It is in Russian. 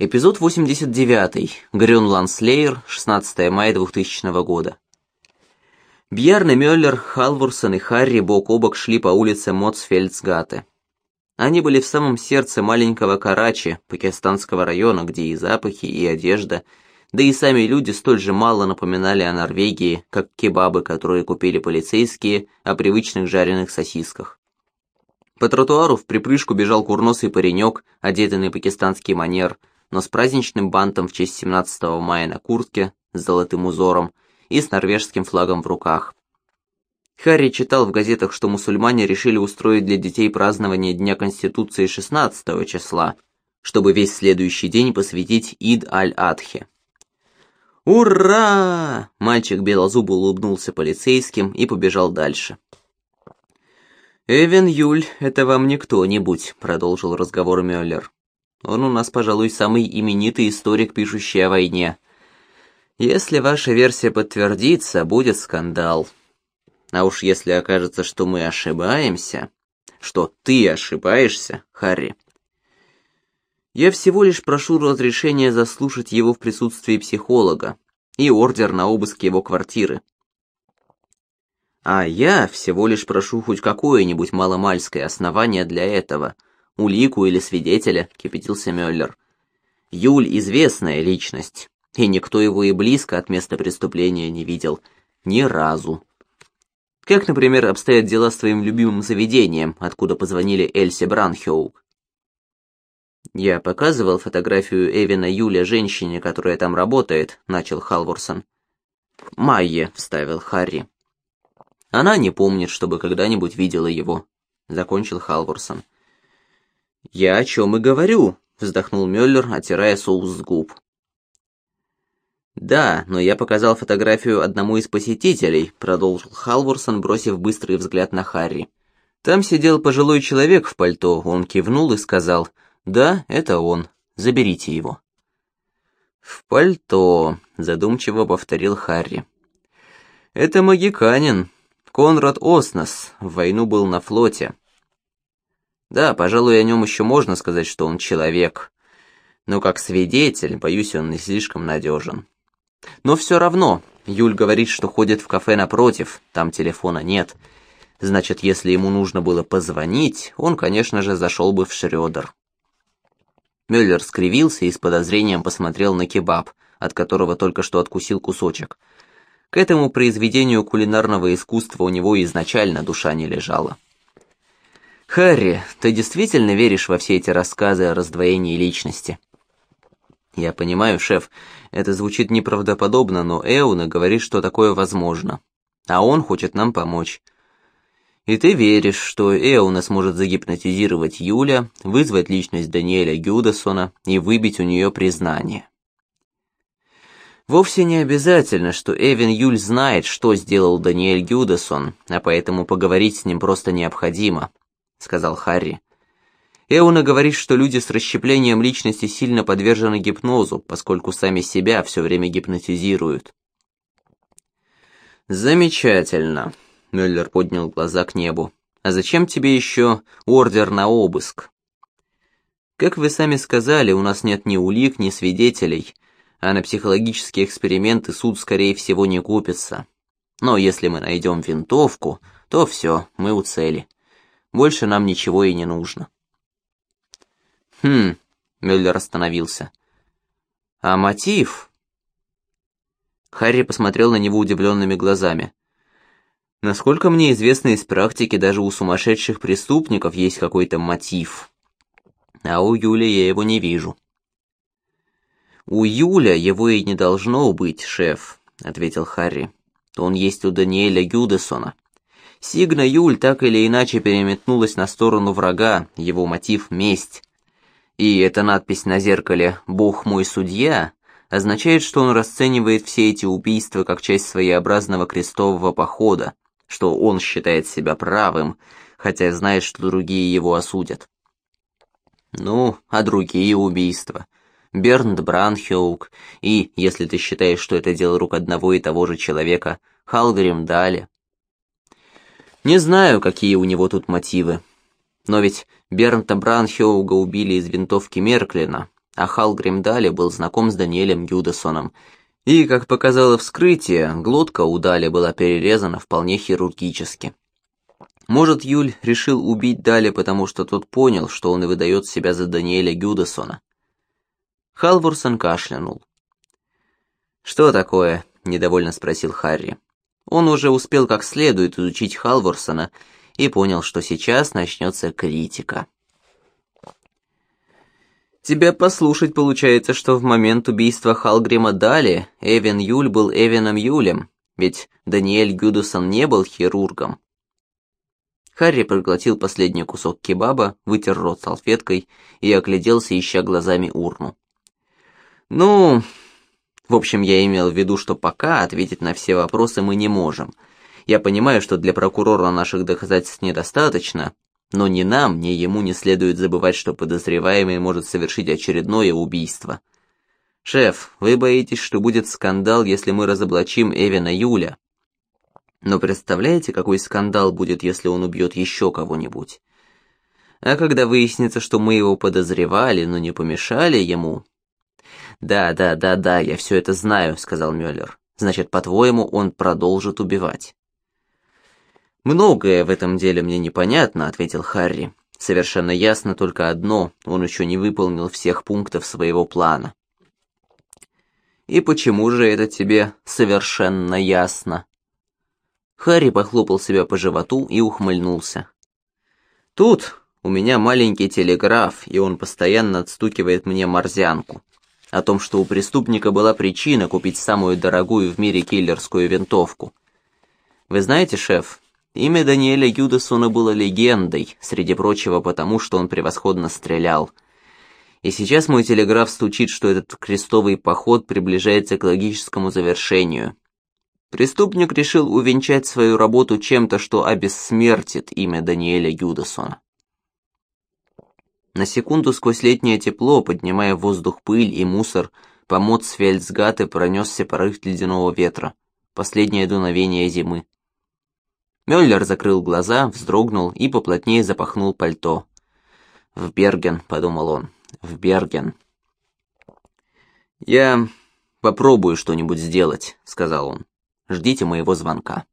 Эпизод 89. Грюнланд Слеер, 16 мая 2000 года. Бьярне Мюллер, Халворсон и Харри бок о бок шли по улице Моцфельдсгате. Они были в самом сердце маленького Карачи, пакистанского района, где и запахи, и одежда, да и сами люди столь же мало напоминали о Норвегии, как кебабы, которые купили полицейские, о привычных жареных сосисках. По тротуару в припрыжку бежал курносый паренек, одетый на пакистанский манер, но с праздничным бантом в честь 17 мая на куртке, с золотым узором и с норвежским флагом в руках. Харри читал в газетах, что мусульмане решили устроить для детей празднование Дня Конституции 16 числа, чтобы весь следующий день посвятить Ид аль-Адхе. «Ура!» Мальчик белозубо улыбнулся полицейским и побежал дальше. «Эвен Юль, это вам не кто-нибудь», — продолжил разговор Мюллер. Он у нас, пожалуй, самый именитый историк, пишущий о войне. Если ваша версия подтвердится, будет скандал. А уж если окажется, что мы ошибаемся, что ты ошибаешься, Харри, я всего лишь прошу разрешения заслушать его в присутствии психолога и ордер на обыск его квартиры. А я всего лишь прошу хоть какое-нибудь маломальское основание для этого — улику или свидетеля», — кипятился Мюллер. «Юль — известная личность, и никто его и близко от места преступления не видел. Ни разу. Как, например, обстоят дела с твоим любимым заведением, откуда позвонили Эльсе Бранхеук?» «Я показывал фотографию Эвина Юля женщине, которая там работает», — начал Халворсон. «Майе», — вставил Харри. «Она не помнит, чтобы когда-нибудь видела его», — закончил Халворсон. «Я о чем и говорю», — вздохнул Мюллер, оттирая соус с губ. «Да, но я показал фотографию одному из посетителей», — продолжил Халворсон, бросив быстрый взгляд на Харри. «Там сидел пожилой человек в пальто, он кивнул и сказал, «Да, это он, заберите его». «В пальто», — задумчиво повторил Харри. «Это магиканин, Конрад Оснос, в войну был на флоте. Да, пожалуй, о нем еще можно сказать, что он человек. Но как свидетель, боюсь, он не слишком надежен. Но все равно, Юль говорит, что ходит в кафе напротив, там телефона нет. Значит, если ему нужно было позвонить, он, конечно же, зашел бы в Шрёдер. Мюллер скривился и с подозрением посмотрел на кебаб, от которого только что откусил кусочек. К этому произведению кулинарного искусства у него изначально душа не лежала. «Харри, ты действительно веришь во все эти рассказы о раздвоении личности?» «Я понимаю, шеф, это звучит неправдоподобно, но Эуна говорит, что такое возможно, а он хочет нам помочь. И ты веришь, что Эуна сможет загипнотизировать Юля, вызвать личность Даниэля Гюдасона и выбить у нее признание?» Вовсе не обязательно, что Эвин Юль знает, что сделал Даниэль Гюдасон, а поэтому поговорить с ним просто необходимо. — сказал Харри. Эуна говорит, что люди с расщеплением личности сильно подвержены гипнозу, поскольку сами себя все время гипнотизируют. «Замечательно», — Мюллер поднял глаза к небу. «А зачем тебе еще ордер на обыск?» «Как вы сами сказали, у нас нет ни улик, ни свидетелей, а на психологические эксперименты суд, скорее всего, не купится. Но если мы найдем винтовку, то все, мы у цели». Больше нам ничего и не нужно. Хм, Мюллер остановился. А мотив? Харри посмотрел на него удивленными глазами. Насколько мне известно из практики, даже у сумасшедших преступников есть какой-то мотив. А у Юли я его не вижу. «У Юля его и не должно быть, шеф», — ответил Харри. «Он есть у Даниэля Гюдесона. Сигна Юль так или иначе переметнулась на сторону врага, его мотив — месть. И эта надпись на зеркале «Бог мой судья» означает, что он расценивает все эти убийства как часть своеобразного крестового похода, что он считает себя правым, хотя знает, что другие его осудят. Ну, а другие убийства? Бернд Бранхеук и, если ты считаешь, что это дело рук одного и того же человека, Халгрим Дали. Не знаю, какие у него тут мотивы. Но ведь Бернта Бранхеуга убили из винтовки Мерклина, а Халгрим Дали был знаком с Даниэлем Юдасоном. И, как показало вскрытие, глотка у Дали была перерезана вполне хирургически. Может, Юль решил убить Дали, потому что тот понял, что он и выдает себя за Даниэля Гюдасона. Халворсон кашлянул. «Что такое?» – недовольно спросил Харри. Он уже успел как следует изучить Халворсона и понял, что сейчас начнется критика. Тебя послушать получается, что в момент убийства Халгрима Дали Эвен Юль был Эвеном Юлем, ведь Даниэль Гюдусон не был хирургом. Харри проглотил последний кусок кебаба, вытер рот салфеткой и огляделся, ища глазами урну. «Ну...» В общем, я имел в виду, что пока ответить на все вопросы мы не можем. Я понимаю, что для прокурора наших доказательств недостаточно, но ни нам, ни ему не следует забывать, что подозреваемый может совершить очередное убийство. «Шеф, вы боитесь, что будет скандал, если мы разоблачим Эвина Юля?» Но представляете, какой скандал будет, если он убьет еще кого-нибудь? А когда выяснится, что мы его подозревали, но не помешали ему... «Да, да, да, да, я все это знаю», — сказал Мюллер. «Значит, по-твоему, он продолжит убивать?» «Многое в этом деле мне непонятно», — ответил Харри. «Совершенно ясно только одно, он еще не выполнил всех пунктов своего плана». «И почему же это тебе совершенно ясно?» Харри похлопал себя по животу и ухмыльнулся. «Тут у меня маленький телеграф, и он постоянно отстукивает мне морзянку. О том, что у преступника была причина купить самую дорогую в мире киллерскую винтовку. Вы знаете, шеф, имя Даниэля Юдасона было легендой, среди прочего потому, что он превосходно стрелял. И сейчас мой телеграф стучит, что этот крестовый поход приближается к логическому завершению, Преступник решил увенчать свою работу чем-то, что обессмертит имя Даниэля Юдасона. На секунду сквозь летнее тепло, поднимая в воздух пыль и мусор, по Моцфельдсгате пронесся порыв ледяного ветра, последнее дуновение зимы. Мюллер закрыл глаза, вздрогнул и поплотнее запахнул пальто. «В Берген», — подумал он, — «в Берген». «Я попробую что-нибудь сделать», — сказал он. Ждите моего звонка.